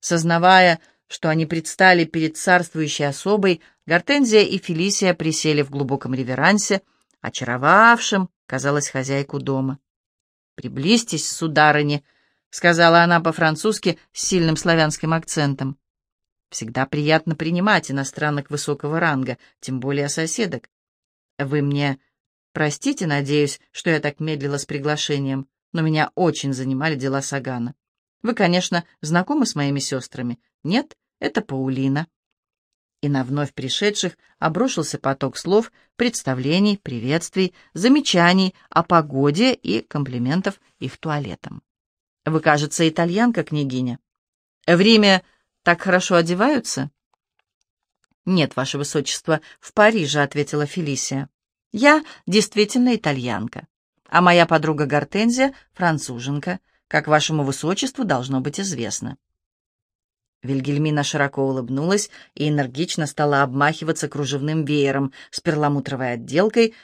Сознавая, что они предстали перед царствующей особой, Гортензия и Фелисия присели в глубоком реверансе, очаровавшим, казалось, хозяйку дома. «Приблизьтесь, сударыни», — сказала она по-французски с сильным славянским акцентом. «Всегда приятно принимать иностранок высокого ранга, тем более соседок. Вы мне простите, надеюсь, что я так медлила с приглашением, но меня очень занимали дела Сагана. Вы, конечно, знакомы с моими сестрами? Нет, это Паулина». И на вновь пришедших обрушился поток слов, представлений, приветствий, замечаний о погоде и комплиментов их туалетам. «Вы, кажется, итальянка, княгиня. В Риме так хорошо одеваются?» «Нет, ваше высочество, в Париже», — ответила Фелисия. «Я действительно итальянка, а моя подруга Гортензия — француженка, как вашему высочеству должно быть известно». Вильгельмина широко улыбнулась и энергично стала обмахиваться кружевным веером с перламутровой отделкой,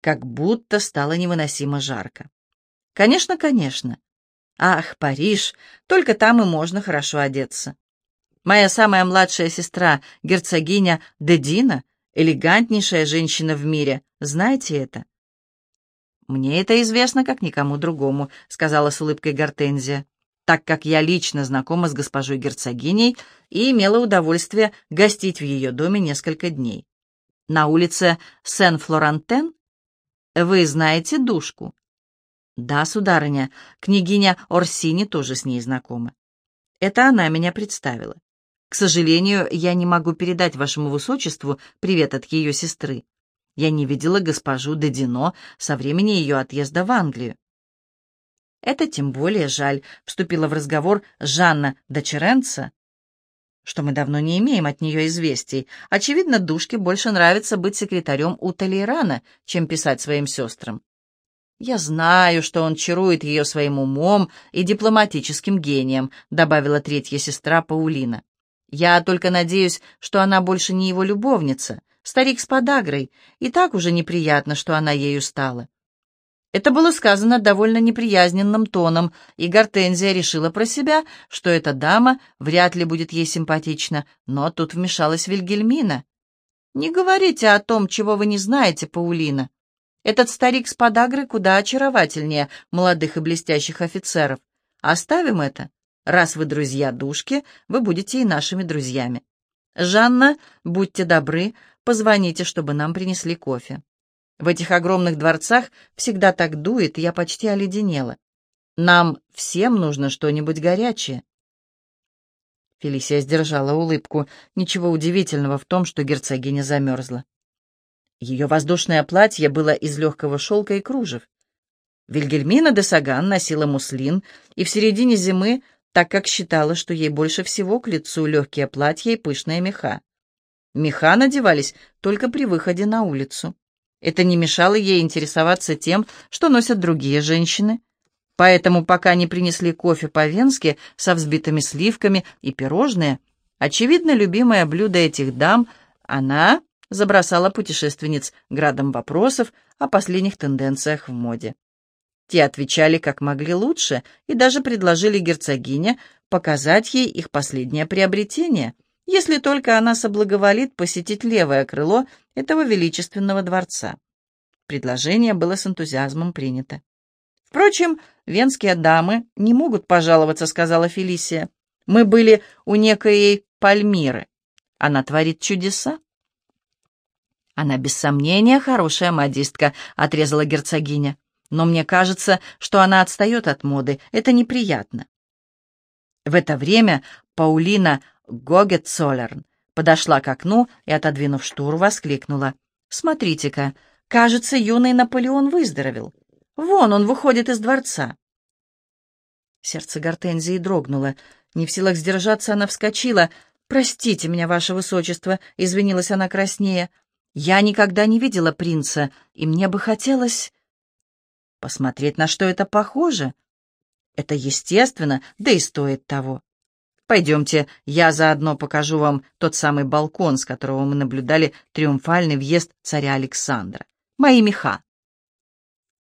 как будто стало невыносимо жарко. «Конечно, конечно. Ах, Париж! Только там и можно хорошо одеться. Моя самая младшая сестра, герцогиня Дедина, элегантнейшая женщина в мире. Знаете это?» «Мне это известно, как никому другому», — сказала с улыбкой Гортензия так как я лично знакома с госпожой герцогиней и имела удовольствие гостить в ее доме несколько дней. На улице Сен-Флорантен вы знаете душку? Да, сударыня, княгиня Орсини тоже с ней знакома. Это она меня представила. К сожалению, я не могу передать вашему высочеству привет от ее сестры. Я не видела госпожу Дедино со времени ее отъезда в Англию. Это тем более жаль, вступила в разговор Жанна Дочеренца, что мы давно не имеем от нее известий. Очевидно, Душке больше нравится быть секретарем у Толейрана, чем писать своим сестрам. «Я знаю, что он чарует ее своим умом и дипломатическим гением», добавила третья сестра Паулина. «Я только надеюсь, что она больше не его любовница, старик с подагрой, и так уже неприятно, что она ею стала. Это было сказано довольно неприязненным тоном, и Гортензия решила про себя, что эта дама вряд ли будет ей симпатична, но тут вмешалась Вильгельмина. «Не говорите о том, чего вы не знаете, Паулина. Этот старик с подагрой куда очаровательнее молодых и блестящих офицеров. Оставим это. Раз вы друзья душки, вы будете и нашими друзьями. Жанна, будьте добры, позвоните, чтобы нам принесли кофе». В этих огромных дворцах всегда так дует, и я почти оледенела. Нам всем нужно что-нибудь горячее. Фелисия сдержала улыбку. Ничего удивительного в том, что герцогиня замерзла. Ее воздушное платье было из легкого шелка и кружев. Вильгельмина де Саган носила муслин, и в середине зимы, так как считала, что ей больше всего к лицу легкие платья и пышные меха. Меха надевались только при выходе на улицу. Это не мешало ей интересоваться тем, что носят другие женщины. Поэтому, пока не принесли кофе по-венски со взбитыми сливками и пирожные, очевидно, любимое блюдо этих дам, она забросала путешественниц градом вопросов о последних тенденциях в моде. Те отвечали как могли лучше и даже предложили герцогине показать ей их последнее приобретение, если только она соблаговолит посетить левое крыло этого величественного дворца. Предложение было с энтузиазмом принято. «Впрочем, венские дамы не могут пожаловаться», — сказала Фелисия. «Мы были у некоей Пальмиры. Она творит чудеса». «Она, без сомнения, хорошая модистка», — отрезала герцогиня. «Но мне кажется, что она отстает от моды. Это неприятно». В это время Паулина Гогетцолерн подошла к окну и, отодвинув штуру, воскликнула. «Смотрите-ка, кажется, юный Наполеон выздоровел. Вон он выходит из дворца». Сердце Гортензии дрогнуло. Не в силах сдержаться, она вскочила. «Простите меня, ваше высочество», — извинилась она краснее. «Я никогда не видела принца, и мне бы хотелось...» «Посмотреть, на что это похоже?» «Это естественно, да и стоит того». Пойдемте, я заодно покажу вам тот самый балкон, с которого мы наблюдали триумфальный въезд царя Александра. Мои меха.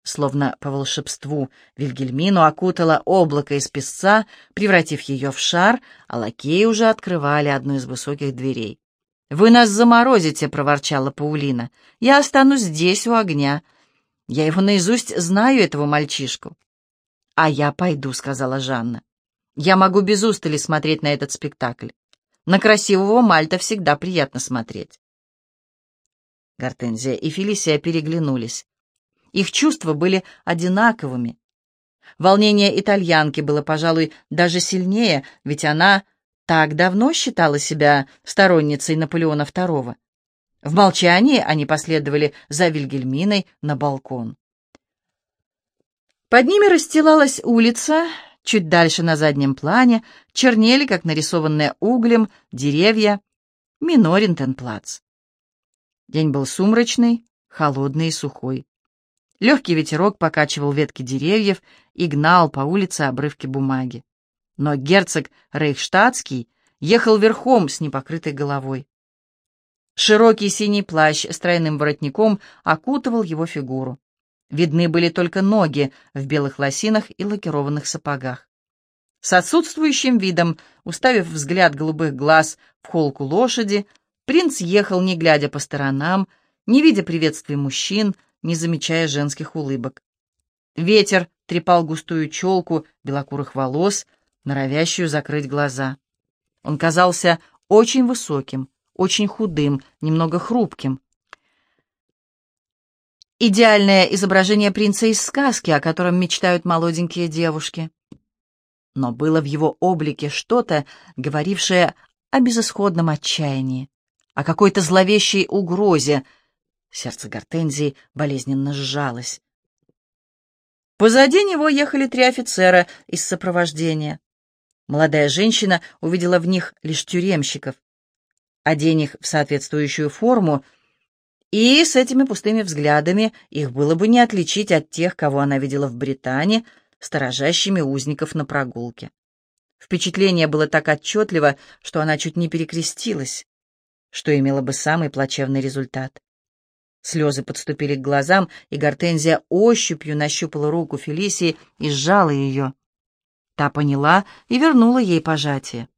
Словно по волшебству Вильгельмину окутало облако из песца, превратив ее в шар, а лакеи уже открывали одну из высоких дверей. «Вы нас заморозите», — проворчала Паулина. «Я останусь здесь, у огня. Я его наизусть знаю, этого мальчишку». «А я пойду», — сказала Жанна. «Я могу без устали смотреть на этот спектакль. На красивого Мальта всегда приятно смотреть». Гортензия и Фелисия переглянулись. Их чувства были одинаковыми. Волнение итальянки было, пожалуй, даже сильнее, ведь она так давно считала себя сторонницей Наполеона II. В молчании они последовали за Вильгельминой на балкон. Под ними расстилалась улица, чуть дальше на заднем плане чернели, как нарисованные углем, деревья Миноринтенплац. День был сумрачный, холодный и сухой. Легкий ветерок покачивал ветки деревьев и гнал по улице обрывки бумаги. Но герцог Рейхштадтский ехал верхом с непокрытой головой. Широкий синий плащ с тройным воротником окутывал его фигуру. Видны были только ноги в белых лосинах и лакированных сапогах. С отсутствующим видом, уставив взгляд голубых глаз в холку лошади, принц ехал, не глядя по сторонам, не видя приветствий мужчин, не замечая женских улыбок. Ветер трепал густую челку белокурых волос, норовящую закрыть глаза. Он казался очень высоким, очень худым, немного хрупким. Идеальное изображение принца из сказки, о котором мечтают молоденькие девушки. Но было в его облике что-то, говорившее о безысходном отчаянии, о какой-то зловещей угрозе, Сердце Гортензии болезненно сжалось. Позади него ехали три офицера из сопровождения. Молодая женщина увидела в них лишь тюремщиков. Одень их в соответствующую форму, и с этими пустыми взглядами их было бы не отличить от тех, кого она видела в Британии, сторожащими узников на прогулке. Впечатление было так отчетливо, что она чуть не перекрестилась, что имело бы самый плачевный результат. Слезы подступили к глазам, и Гортензия ощупью нащупала руку Фелисии и сжала ее. Та поняла и вернула ей пожатие.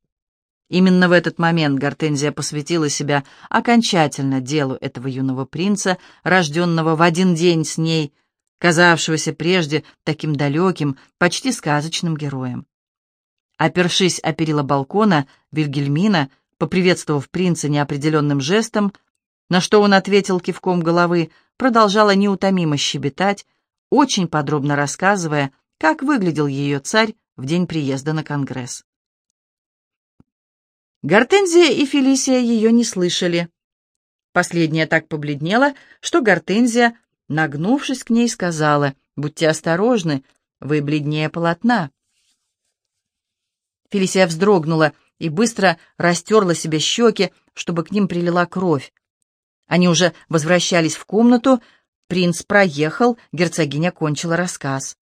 Именно в этот момент Гортензия посвятила себя окончательно делу этого юного принца, рожденного в один день с ней, казавшегося прежде таким далеким, почти сказочным героем. Опершись о перила балкона, Вильгельмина, поприветствовав принца неопределенным жестом, на что он ответил кивком головы, продолжала неутомимо щебетать, очень подробно рассказывая, как выглядел ее царь в день приезда на Конгресс. Гортензия и Фелисия ее не слышали. Последняя так побледнела, что Гортензия, нагнувшись к ней, сказала, «Будьте осторожны, вы бледнее полотна». Фелисия вздрогнула и быстро растерла себе щеки, чтобы к ним прилила кровь. Они уже возвращались в комнату, принц проехал, герцогиня кончила рассказ.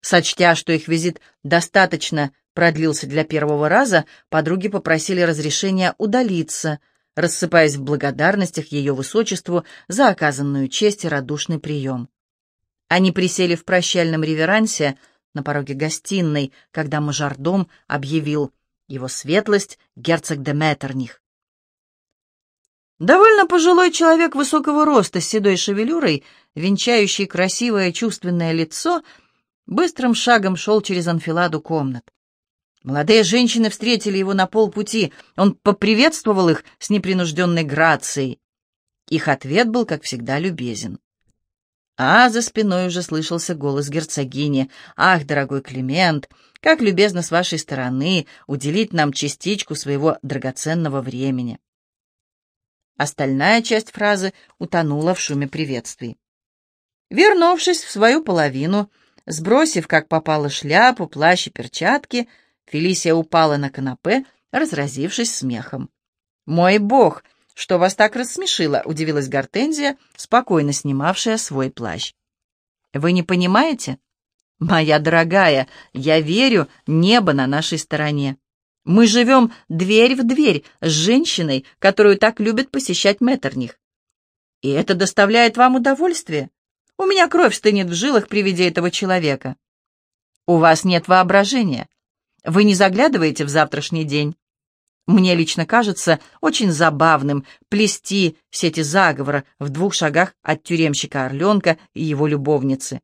Сочтя, что их визит достаточно продлился для первого раза, подруги попросили разрешения удалиться, рассыпаясь в благодарностях ее высочеству за оказанную честь и радушный прием. Они присели в прощальном реверансе на пороге гостиной, когда мажордом объявил его светлость герцог де Меттерних. Довольно пожилой человек высокого роста с седой шевелюрой, венчающий красивое чувственное лицо, быстрым шагом шел через анфиладу комнат. Молодые женщины встретили его на полпути. Он поприветствовал их с непринужденной грацией. Их ответ был, как всегда, любезен. А за спиной уже слышался голос герцогини. «Ах, дорогой Климент, как любезно с вашей стороны уделить нам частичку своего драгоценного времени!» Остальная часть фразы утонула в шуме приветствий. Вернувшись в свою половину, сбросив, как попало, шляпу, плащ и перчатки, Фелисия упала на канапе, разразившись смехом. «Мой бог, что вас так рассмешило?» — удивилась Гортензия, спокойно снимавшая свой плащ. «Вы не понимаете? Моя дорогая, я верю, небо на нашей стороне. Мы живем дверь в дверь с женщиной, которую так любят посещать Меттерних. И это доставляет вам удовольствие? У меня кровь стынет в жилах при виде этого человека. У вас нет воображения. Вы не заглядываете в завтрашний день. Мне лично кажется очень забавным плести сети заговора в двух шагах от тюремщика Орленка и его любовницы.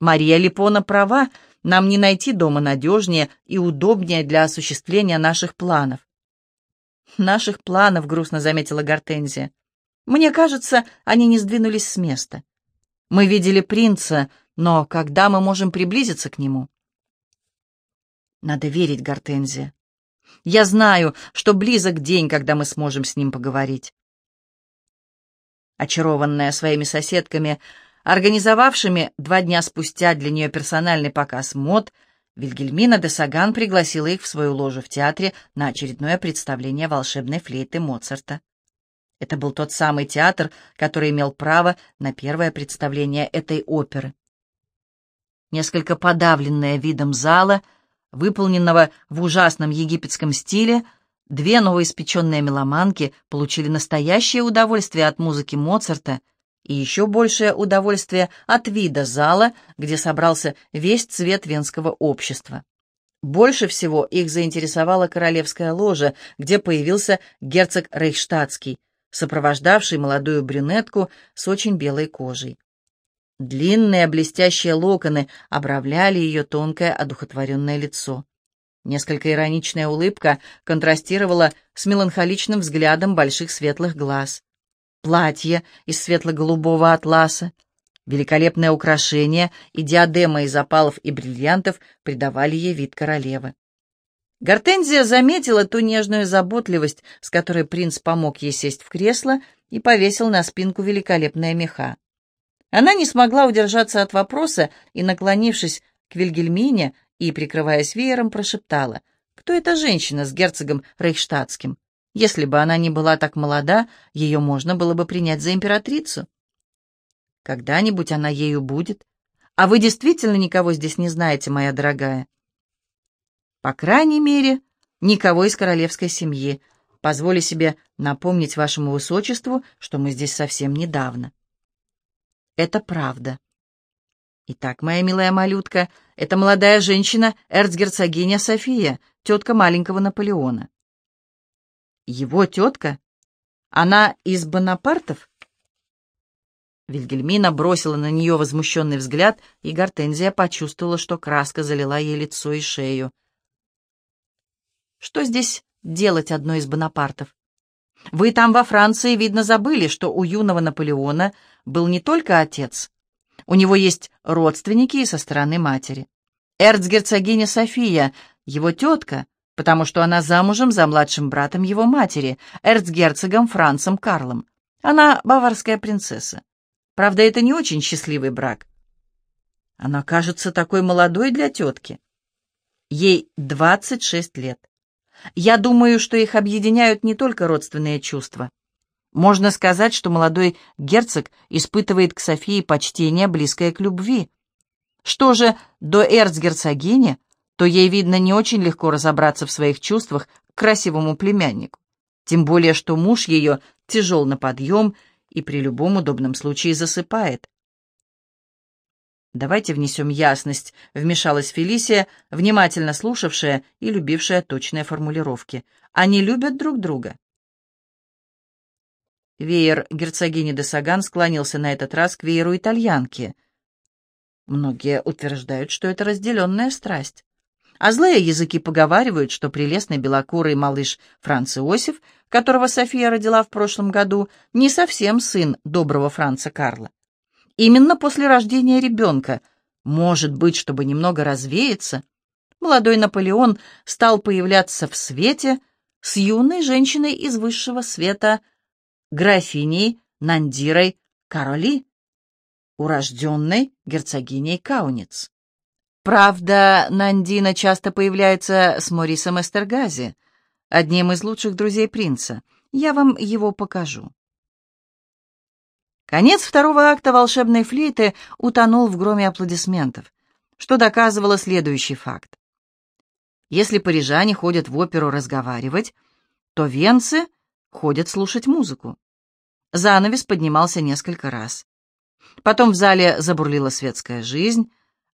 Мария Липона права, нам не найти дома надежнее и удобнее для осуществления наших планов. «Наших планов», — грустно заметила Гортензия. «Мне кажется, они не сдвинулись с места. Мы видели принца, но когда мы можем приблизиться к нему?» «Надо верить, Гортензия. Я знаю, что близок день, когда мы сможем с ним поговорить». Очарованная своими соседками, организовавшими два дня спустя для нее персональный показ мод, Вильгельмина де Саган пригласила их в свою ложу в театре на очередное представление волшебной флейты Моцарта. Это был тот самый театр, который имел право на первое представление этой оперы. Несколько подавленная видом зала, выполненного в ужасном египетском стиле, две новоиспеченные меломанки получили настоящее удовольствие от музыки Моцарта — и еще большее удовольствие от вида зала, где собрался весь цвет венского общества. Больше всего их заинтересовала королевская ложа, где появился герцог Рейхштадтский, сопровождавший молодую брюнетку с очень белой кожей. Длинные блестящие локоны обравляли ее тонкое одухотворенное лицо. Несколько ироничная улыбка контрастировала с меланхоличным взглядом больших светлых глаз платье из светло-голубого атласа, великолепное украшение и диадема из опалов и бриллиантов придавали ей вид королевы. Гортензия заметила ту нежную заботливость, с которой принц помог ей сесть в кресло и повесил на спинку великолепные меха. Она не смогла удержаться от вопроса и, наклонившись к Вильгельмине и, прикрываясь веером, прошептала, «Кто эта женщина с герцогом Рейхштадтским?» Если бы она не была так молода, ее можно было бы принять за императрицу. Когда-нибудь она ею будет. А вы действительно никого здесь не знаете, моя дорогая? По крайней мере, никого из королевской семьи. Позволю себе напомнить вашему высочеству, что мы здесь совсем недавно. Это правда. Итак, моя милая малютка, это молодая женщина, эрцгерцогиня София, тетка маленького Наполеона. Его тетка? Она из Бонапартов? Вильгельмина бросила на нее возмущенный взгляд, и Гортензия почувствовала, что краска залила ей лицо и шею. «Что здесь делать одной из Бонапартов? Вы там во Франции, видно, забыли, что у юного Наполеона был не только отец. У него есть родственники и со стороны матери. Эрцгерцогиня София, его тетка, потому что она замужем за младшим братом его матери, эрцгерцогом Францем Карлом. Она баварская принцесса. Правда, это не очень счастливый брак. Она кажется такой молодой для тетки. Ей 26 лет. Я думаю, что их объединяют не только родственные чувства. Можно сказать, что молодой герцог испытывает к Софии почтение, близкое к любви. Что же до эрцгерцогини, то ей, видно, не очень легко разобраться в своих чувствах к красивому племяннику. Тем более, что муж ее тяжел на подъем и при любом удобном случае засыпает. «Давайте внесем ясность», — вмешалась Фелисия, внимательно слушавшая и любившая точные формулировки. «Они любят друг друга». Веер герцогини де Саган склонился на этот раз к вееру итальянки. Многие утверждают, что это разделенная страсть. А злые языки поговаривают, что прелестный белокурый малыш Франц Иосиф, которого София родила в прошлом году, не совсем сын доброго Франца Карла. Именно после рождения ребенка, может быть, чтобы немного развеяться, молодой Наполеон стал появляться в свете с юной женщиной из высшего света, графиней Нандирой Кароли, урожденной герцогиней Кауниц. Правда, Нандина часто появляется с Морисом Эстергази, одним из лучших друзей принца. Я вам его покажу. Конец второго акта волшебной флейты утонул в громе аплодисментов, что доказывало следующий факт. Если парижане ходят в оперу разговаривать, то венцы ходят слушать музыку. Занавес поднимался несколько раз. Потом в зале забурлила светская жизнь.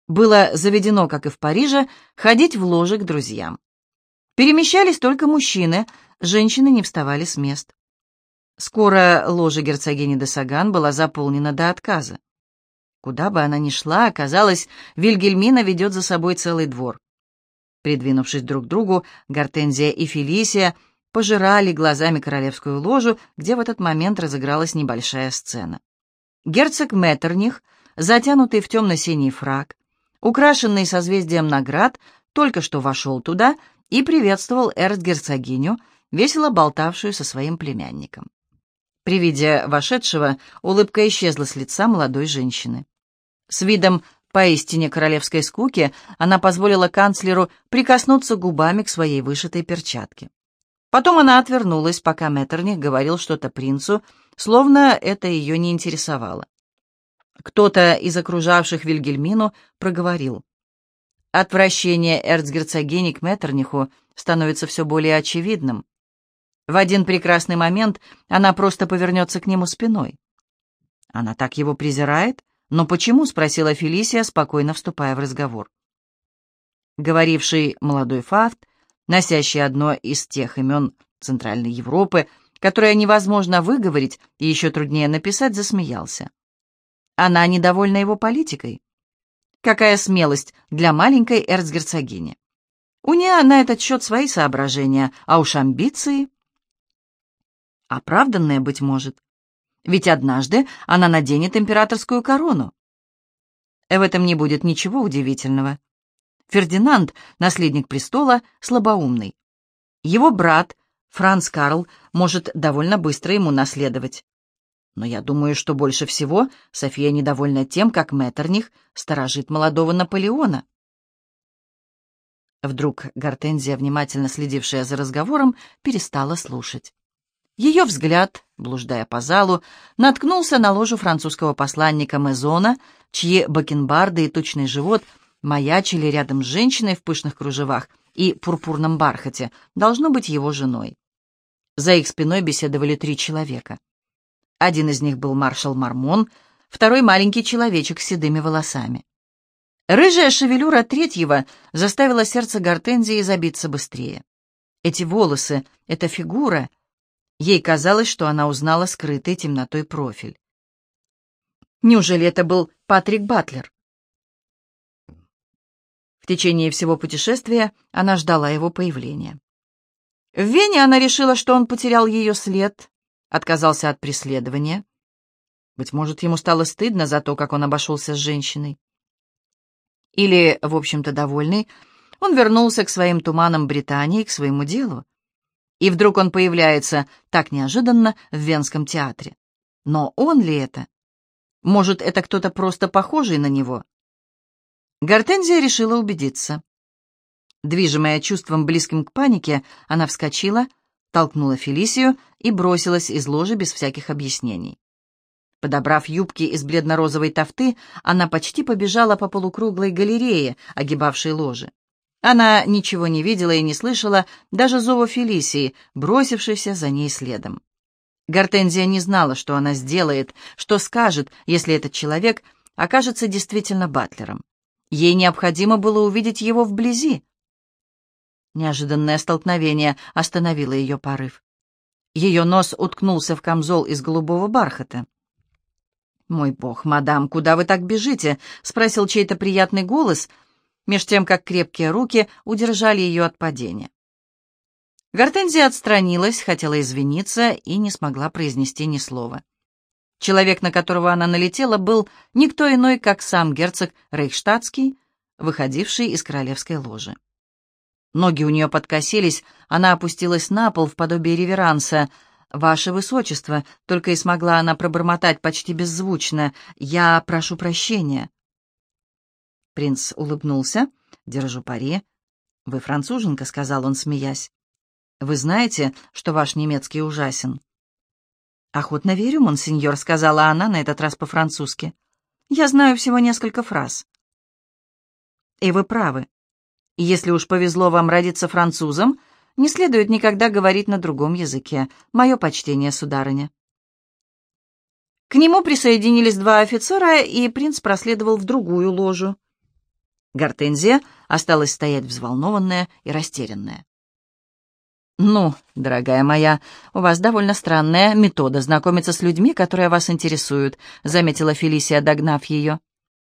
Было заведено, как и в Париже, ходить в ложи к друзьям. Перемещались только мужчины, женщины не вставали с мест. Скоро ложа герцогини де Саган была заполнена до отказа. Куда бы она ни шла, оказалось, Вильгельмина ведет за собой целый двор. Придвинувшись друг к другу, Гортензия и Фелисия пожирали глазами королевскую ложу, где в этот момент разыгралась небольшая сцена. Герцог Меттерних, затянутый в темно-синий фраг, украшенный созвездием наград, только что вошел туда и приветствовал эрцгерцогиню, весело болтавшую со своим племянником. При виде вошедшего улыбка исчезла с лица молодой женщины. С видом поистине королевской скуки она позволила канцлеру прикоснуться губами к своей вышитой перчатке. Потом она отвернулась, пока Меттерних говорил что-то принцу, словно это ее не интересовало. Кто-то из окружавших Вильгельмину проговорил. Отвращение эрцгерцогини к Меттерниху становится все более очевидным. В один прекрасный момент она просто повернется к нему спиной. Она так его презирает? Но почему? — спросила Фелисия, спокойно вступая в разговор. Говоривший молодой Фафт, носящий одно из тех имен Центральной Европы, которое невозможно выговорить и еще труднее написать, засмеялся. Она недовольна его политикой. Какая смелость для маленькой эрцгерцогини. У нее на этот счет свои соображения, а уж амбиции... Оправданное, быть может. Ведь однажды она наденет императорскую корону. В этом не будет ничего удивительного. Фердинанд, наследник престола, слабоумный. Его брат, Франц Карл, может довольно быстро ему наследовать. Но я думаю, что больше всего София недовольна тем, как Меттерних сторожит молодого Наполеона. Вдруг Гортензия, внимательно следившая за разговором, перестала слушать. Ее взгляд, блуждая по залу, наткнулся на ложу французского посланника Мезона, чьи бакенбарды и тучный живот маячили рядом с женщиной в пышных кружевах и пурпурном бархате, должно быть его женой. За их спиной беседовали три человека. Один из них был маршал Мармон, второй — маленький человечек с седыми волосами. Рыжая шевелюра третьего заставила сердце Гортензии забиться быстрее. Эти волосы, эта фигура — Ей казалось, что она узнала скрытый темнотой профиль. Неужели это был Патрик Батлер? Течение всего путешествия она ждала его появления. В Вене она решила, что он потерял ее след, отказался от преследования. Быть может, ему стало стыдно за то, как он обошелся с женщиной. Или, в общем-то, довольный, он вернулся к своим туманам Британии, к своему делу. И вдруг он появляется так неожиданно в Венском театре. Но он ли это? Может, это кто-то просто похожий на него? Гортензия решила убедиться. Движимая чувством близким к панике, она вскочила, толкнула Фелисию и бросилась из ложи без всяких объяснений. Подобрав юбки из бледно-розовой тафты, она почти побежала по полукруглой галерее, огибавшей ложи. Она ничего не видела и не слышала, даже зова Фелисии, бросившейся за ней следом. Гортензия не знала, что она сделает, что скажет, если этот человек окажется действительно батлером. Ей необходимо было увидеть его вблизи. Неожиданное столкновение остановило ее порыв. Ее нос уткнулся в камзол из голубого бархата. «Мой бог, мадам, куда вы так бежите?» — спросил чей-то приятный голос — меж тем как крепкие руки удержали ее от падения. Гортензия отстранилась, хотела извиниться и не смогла произнести ни слова. Человек, на которого она налетела, был никто иной, как сам герцог Рейхштадтский, выходивший из королевской ложи. Ноги у нее подкосились, она опустилась на пол в подобие реверанса. «Ваше Высочество», — только и смогла она пробормотать почти беззвучно, — «я прошу прощения». Принц улыбнулся. «Держу пари». «Вы француженка», — сказал он, смеясь. «Вы знаете, что ваш немецкий ужасен?» «Охотно верю, монсеньор», — сказала она на этот раз по-французски. «Я знаю всего несколько фраз». «И вы правы. Если уж повезло вам родиться французом, не следует никогда говорить на другом языке. Мое почтение, сударыня». К нему присоединились два офицера, и принц проследовал в другую ложу. Гортензия осталась стоять взволнованная и растерянная. «Ну, дорогая моя, у вас довольно странная метода знакомиться с людьми, которые вас интересуют», — заметила Фелисия, догнав ее.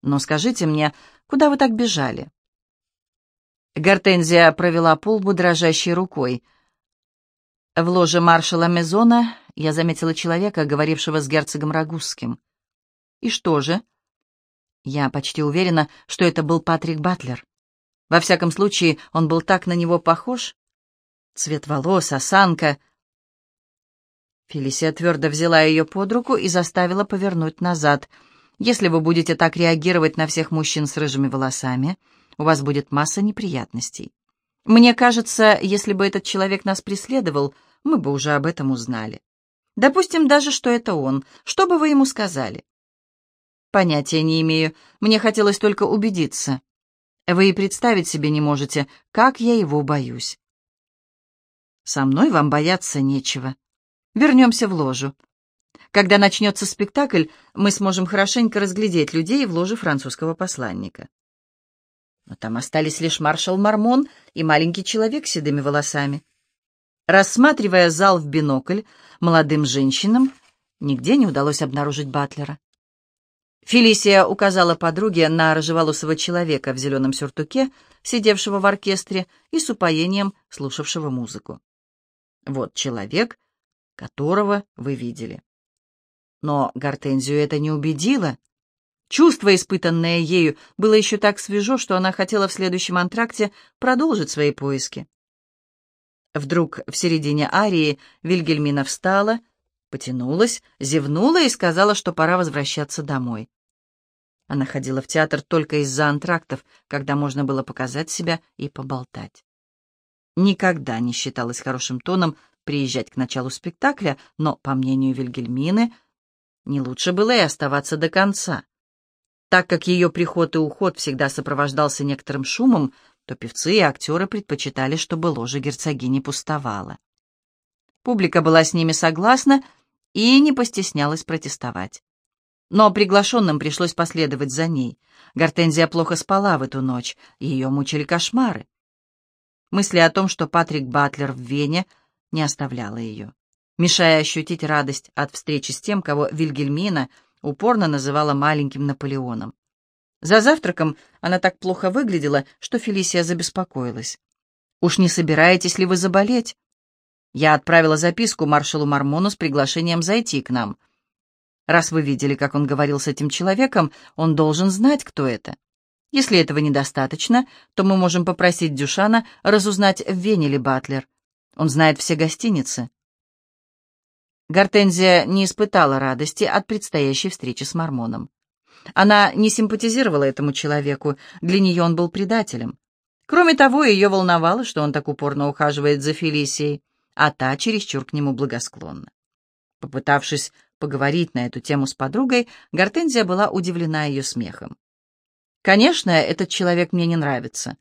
«Но скажите мне, куда вы так бежали?» Гортензия провела полбу дрожащей рукой. В ложе маршала Мезона я заметила человека, говорившего с герцогом Рагузским. «И что же?» Я почти уверена, что это был Патрик Батлер. Во всяком случае, он был так на него похож. Цвет волос, осанка. Фелисия твердо взяла ее под руку и заставила повернуть назад. «Если вы будете так реагировать на всех мужчин с рыжими волосами, у вас будет масса неприятностей. Мне кажется, если бы этот человек нас преследовал, мы бы уже об этом узнали. Допустим даже, что это он. Что бы вы ему сказали?» «Понятия не имею. Мне хотелось только убедиться. Вы и представить себе не можете, как я его боюсь». «Со мной вам бояться нечего. Вернемся в ложу. Когда начнется спектакль, мы сможем хорошенько разглядеть людей в ложе французского посланника». Но там остались лишь маршал Мармон и маленький человек с седыми волосами. Рассматривая зал в бинокль, молодым женщинам нигде не удалось обнаружить Батлера. Фелисия указала подруге на рыжеволосого человека в зеленом сюртуке, сидевшего в оркестре и с упоением слушавшего музыку. Вот человек, которого вы видели. Но Гортензию это не убедило. Чувство, испытанное ею, было еще так свежо, что она хотела в следующем антракте продолжить свои поиски. Вдруг в середине арии Вильгельмина встала, потянулась, зевнула и сказала, что пора возвращаться домой. Она ходила в театр только из-за антрактов, когда можно было показать себя и поболтать. Никогда не считалось хорошим тоном приезжать к началу спектакля, но, по мнению Вильгельмины, не лучше было и оставаться до конца. Так как ее приход и уход всегда сопровождался некоторым шумом, то певцы и актеры предпочитали, чтобы ложа герцогини пустовала. Публика была с ними согласна, и не постеснялась протестовать. Но приглашенным пришлось последовать за ней. Гортензия плохо спала в эту ночь, ее мучили кошмары. Мысли о том, что Патрик Батлер в Вене, не оставляла ее, мешая ощутить радость от встречи с тем, кого Вильгельмина упорно называла маленьким Наполеоном. За завтраком она так плохо выглядела, что Фелисия забеспокоилась. «Уж не собираетесь ли вы заболеть?» Я отправила записку маршалу Мармону с приглашением зайти к нам. Раз вы видели, как он говорил с этим человеком, он должен знать, кто это. Если этого недостаточно, то мы можем попросить Дюшана разузнать, в Вене ли Батлер. Он знает все гостиницы. Гортензия не испытала радости от предстоящей встречи с Мормоном. Она не симпатизировала этому человеку, для нее он был предателем. Кроме того, ее волновало, что он так упорно ухаживает за Фелисией а та чересчур к нему благосклонна. Попытавшись поговорить на эту тему с подругой, Гортензия была удивлена ее смехом. «Конечно, этот человек мне не нравится.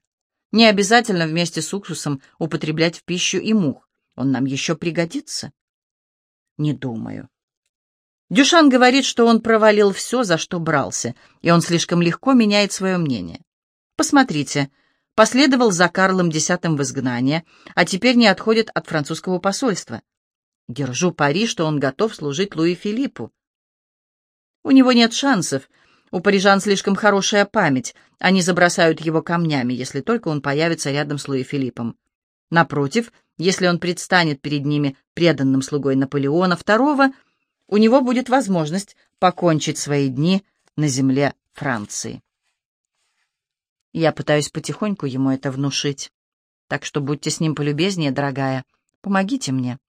Не обязательно вместе с уксусом употреблять в пищу и мух. Он нам еще пригодится?» «Не думаю». Дюшан говорит, что он провалил все, за что брался, и он слишком легко меняет свое мнение. Посмотрите, последовал за Карлом X в изгнание, а теперь не отходит от французского посольства. Держу пари, что он готов служить Луи Филиппу. У него нет шансов. У парижан слишком хорошая память. Они забросают его камнями, если только он появится рядом с Луи Филиппом. Напротив, если он предстанет перед ними преданным слугой Наполеона II, у него будет возможность покончить свои дни на земле Франции. Я пытаюсь потихоньку ему это внушить. Так что будьте с ним полюбезнее, дорогая. Помогите мне.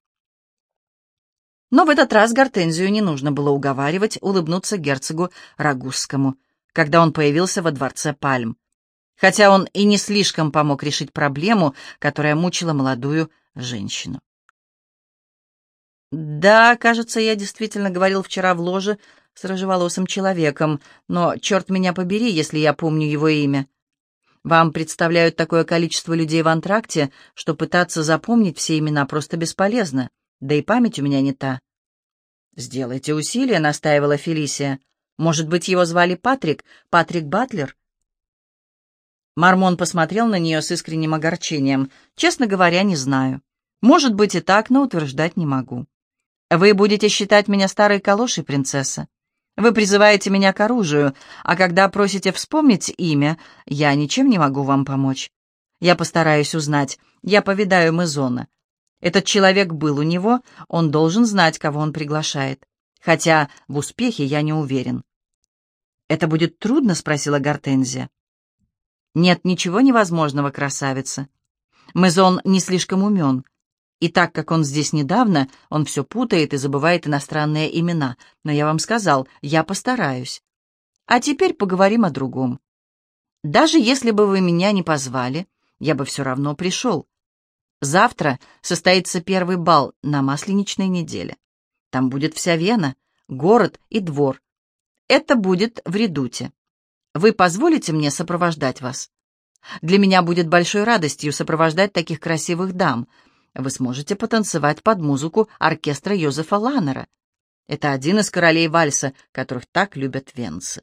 Но в этот раз Гортензию не нужно было уговаривать улыбнуться герцогу Рагузскому, когда он появился во дворце Пальм. Хотя он и не слишком помог решить проблему, которая мучила молодую женщину. «Да, кажется, я действительно говорил вчера в ложе с рыжеволосым человеком, но черт меня побери, если я помню его имя. Вам представляют такое количество людей в антракте, что пытаться запомнить все имена просто бесполезно, да и память у меня не та. «Сделайте усилие», — настаивала Фелисия. «Может быть, его звали Патрик? Патрик Батлер?» Мормон посмотрел на нее с искренним огорчением. «Честно говоря, не знаю. Может быть и так, но утверждать не могу. Вы будете считать меня старой калошей, принцесса. Вы призываете меня к оружию, а когда просите вспомнить имя, я ничем не могу вам помочь. Я постараюсь узнать. Я повидаю Мезона. Этот человек был у него, он должен знать, кого он приглашает. Хотя в успехе я не уверен. «Это будет трудно?» — спросила Гортензия. «Нет ничего невозможного, красавица. Мезон не слишком умен. И так как он здесь недавно, он все путает и забывает иностранные имена. Но я вам сказал, я постараюсь. А теперь поговорим о другом. Даже если бы вы меня не позвали, я бы все равно пришел. Завтра состоится первый бал на Масленичной неделе. Там будет вся Вена, город и двор. Это будет в Редуте. Вы позволите мне сопровождать вас? Для меня будет большой радостью сопровождать таких красивых дам. Вы сможете потанцевать под музыку оркестра Йозефа Ланнера. Это один из королей вальса, которых так любят венцы.